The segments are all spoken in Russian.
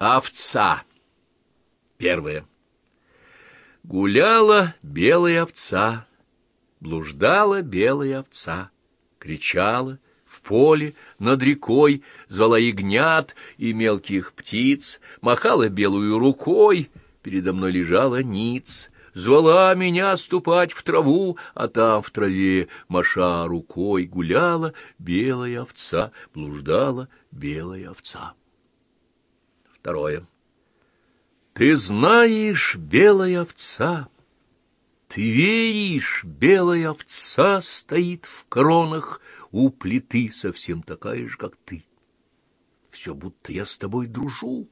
Овца. Первое. Гуляла белая овца, блуждала белая овца, кричала в поле, над рекой, звала ягнят и мелких птиц, махала белую рукой, передо мной лежала ниц, звала меня ступать в траву, а там в траве, маша рукой, гуляла белая овца, блуждала белая овца. Второе. Ты знаешь, белая овца, ты веришь, белая овца стоит в кронах у плиты, совсем такая же, как ты. Все будто я с тобой дружу,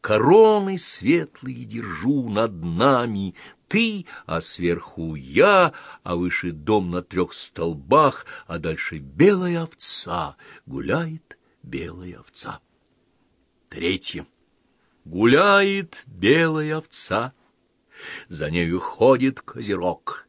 короны светлые держу над нами, ты, а сверху я, а выше дом на трех столбах, а дальше белая овца, гуляет белая овца. Третье. Гуляет белая овца, за нею ходит козерог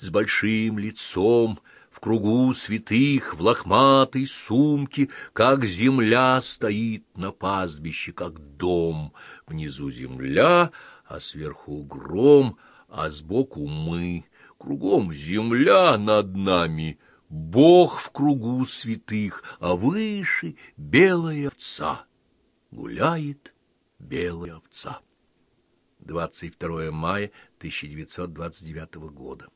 с большим лицом, в кругу святых, в лохматой сумке, как земля стоит на пастбище, как дом. Внизу земля, а сверху гром, а сбоку мы. Кругом земля над нами, Бог в кругу святых, а выше белая овца. Гуляет белая овца. 22 мая 1929 года.